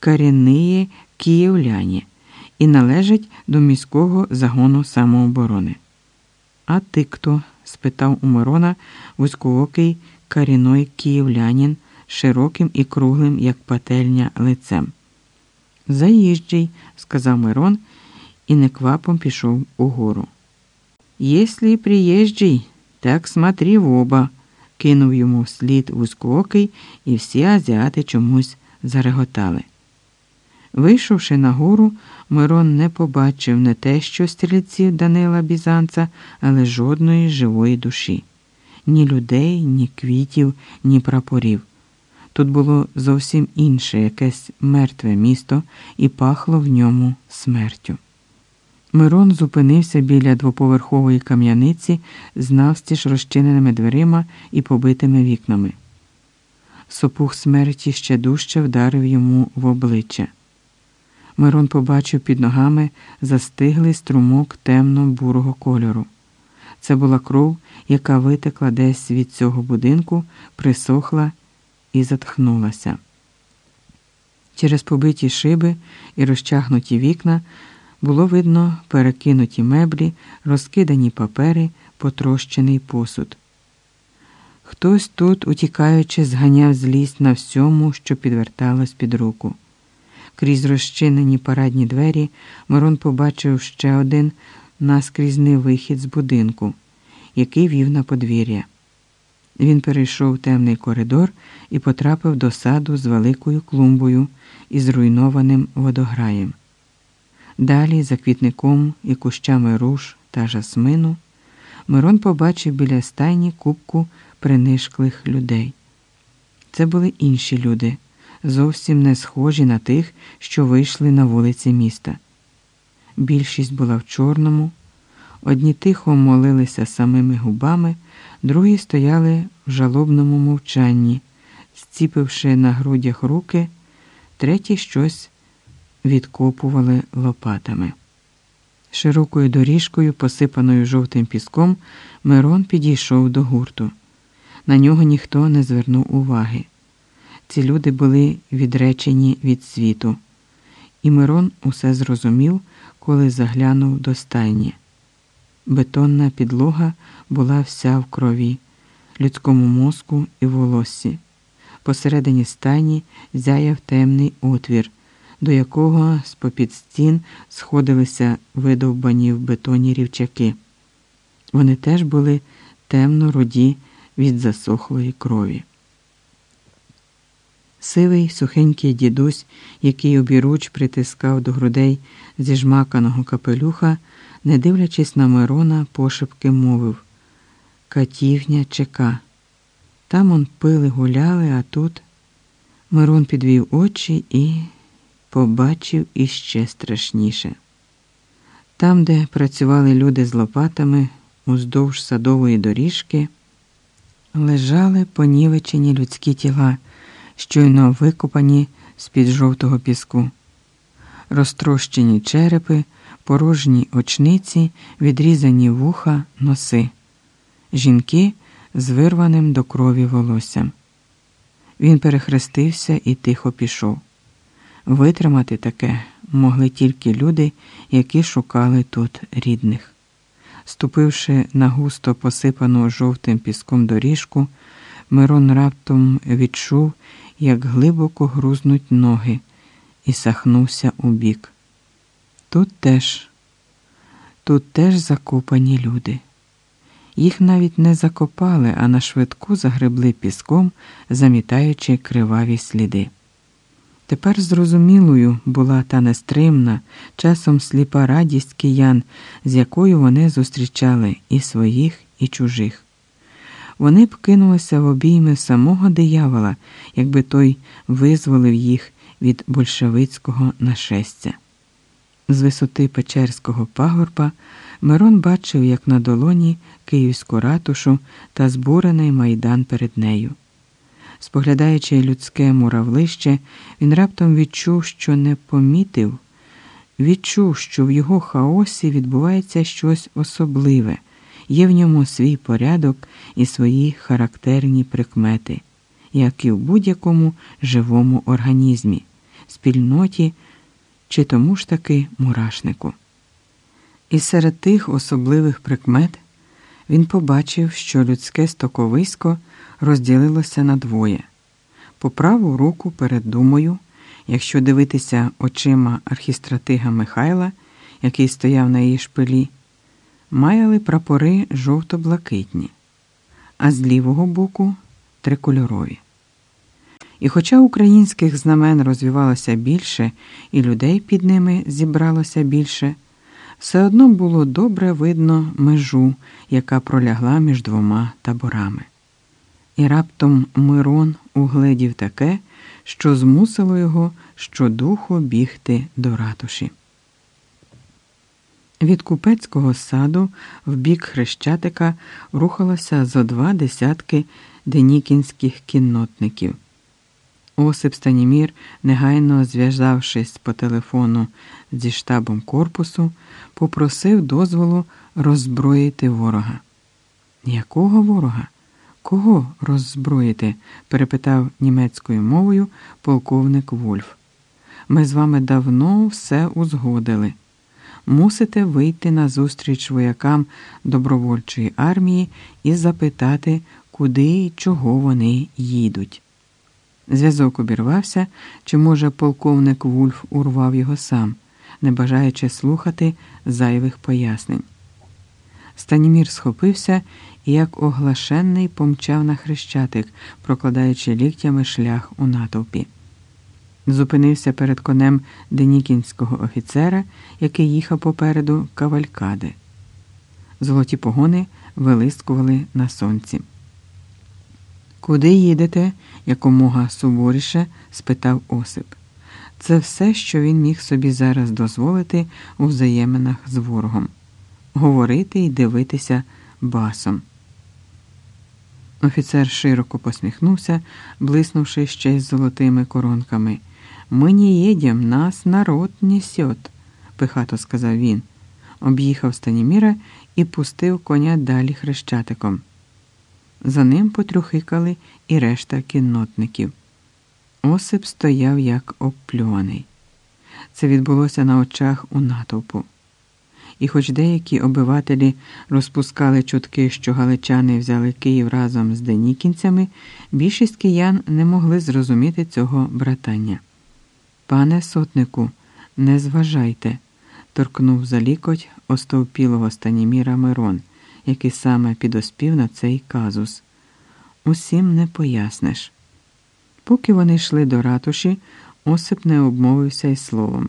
корінні київляні і належать до міського загону самооборони. А ти хто? спитав у Мирона вузькоокий корінний київлянин широким і круглим, як пательня, лицем. Заїжджий, сказав Мирон і неквапом пішов угору. Єслі приїжджий, так смотри в оба, кинув йому вслід вузькоокий, і всі азіати чомусь зареготали. Вийшовши на гору, Мирон не побачив не те, що стрільців Данила Бізанца, але жодної живої душі ні людей, ні квітів, ні прапорів. Тут було зовсім інше, якесь мертве місто, і пахло в ньому смертю. Мирон зупинився біля двоповерхової кам'яниці з навстіж розчиненими дверима і побитими вікнами. Сопух смерті ще дужче вдарив йому в обличчя. Мирон побачив під ногами застиглий струмок темно-бурого кольору. Це була кров, яка витекла десь від цього будинку, присохла і затхнулася. Через побиті шиби і розчахнуті вікна було видно перекинуті меблі, розкидані папери, потрощений посуд. Хтось тут, утікаючи, зганяв злість на всьому, що підверталось під руку. Крізь розчинені парадні двері Мирон побачив ще один наскрізний вихід з будинку, який вів на подвір'я. Він перейшов темний коридор і потрапив до саду з великою клумбою і зруйнованим водограєм. Далі, за квітником і кущами руж та жасмину, Мирон побачив біля стайні кубку принишклих людей. Це були інші люди, зовсім не схожі на тих, що вийшли на вулиці міста. Більшість була в чорному, одні тихо молилися самими губами, другі стояли в жалобному мовчанні, зціпивши на грудях руки, треті щось відкопували лопатами. Широкою доріжкою, посипаною жовтим піском, Мирон підійшов до гурту. На нього ніхто не звернув уваги. Ці люди були відречені від світу, і Мирон усе зрозумів, коли заглянув до стайні. Бетонна підлога була вся в крові, людському мозку і волоссі. Посередині стайні зяяв темний отвір, до якого з попід стін сходилися видовбані в бетоні рівчаки. Вони теж були темно руді від засохлої крові. Сивий сухенький дідусь, який обіруч притискав до грудей зіжмаканого капелюха, не дивлячись на Мирона, пошепки мовив Катівня чека. Там он пили, гуляли, а тут Мирон підвів очі і побачив іще страшніше. Там, де працювали люди з лопатами уздовж садової доріжки, лежали понівечені людські тіла, щойно викопані з-під жовтого піску, розтрощені черепи, порожні очниці, відрізані вуха, носи, жінки з вирваним до крові волоссям. Він перехрестився і тихо пішов. Витримати таке могли тільки люди, які шукали тут рідних. Ступивши на густо посипану жовтим піском доріжку, Мирон раптом відчув, як глибоко грузнуть ноги, і сахнувся у бік. Тут теж, тут теж закопані люди. Їх навіть не закопали, а на швидку загребли піском, замітаючи криваві сліди. Тепер зрозумілою була та нестримна, часом сліпа радість киян, з якою вони зустрічали і своїх, і чужих. Вони б кинулися в обійми самого диявола, якби той визволив їх від большевицького нашестя. З висоти Печерського пагорба Мирон бачив, як на долоні київську ратушу та збурений майдан перед нею. Споглядаючи людське муравлище, він раптом відчув, що не помітив, відчув, що в його хаосі відбувається щось особливе, є в ньому свій порядок і свої характерні прикмети, як і в будь-якому живому організмі, спільноті чи тому ж таки мурашнику. І серед тих особливих прикмет він побачив, що людське стоковисько розділилося на двоє. По праву руку перед думою, якщо дивитися очима архістратига Михайла, який стояв на її шпилі, маяли прапори жовто-блакитні, а з лівого боку трикольорові. І хоча українських знамен розвивалося більше, і людей під ними зібралося більше, все одно було добре видно межу, яка пролягла між двома таборами. І раптом Мирон угледів таке, що змусило його щодуху бігти до ратуші. Від купецького саду в бік Хрещатика рухалося зо два десятки денікінських кіннотників. Осип Станімір, негайно зв'язавшись по телефону зі штабом корпусу, попросив дозволу роззброїти ворога. Якого ворога? Кого роззброїти? перепитав німецькою мовою полковник Вольф. Ми з вами давно все узгодили. Мусите вийти на зустріч воякам добровольчої армії і запитати, куди і чого вони їдуть. Зв'язок обірвався, чи, може, полковник Вульф урвав його сам, не бажаючи слухати зайвих пояснень. Станімір схопився і, як оглашенний, помчав на хрещатик, прокладаючи ліктями шлях у натовпі. Зупинився перед конем денікінського офіцера, який їхав попереду кавалькади. Золоті погони вилискували на сонці. Куди їдете? якомога суворіше спитав Осип. Це все, що він міг собі зараз дозволити у взаєминах з ворогом говорити і дивитися басом. Офіцер широко посміхнувся, блиснувши ще й золотими коронками. Ми не їдем, нас народ несет, пихато сказав він, об'їхав Станіміра і пустив коня далі хрещатиком. За ним потрюхикали і решта кіннотників. Осип стояв як обплюваний. Це відбулося на очах у натовпу. І, хоч деякі обивателі розпускали чутки, що галичани взяли Київ разом з денікінцями, більшість киян не могли зрозуміти цього братання. Пане сотнику, не зважайте, торкнув за лікоть остовпілого Станіміра Мирон який саме підоспів на цей казус. Усім не поясниш. Поки вони йшли до ратуші, Осип не обмовився й словом.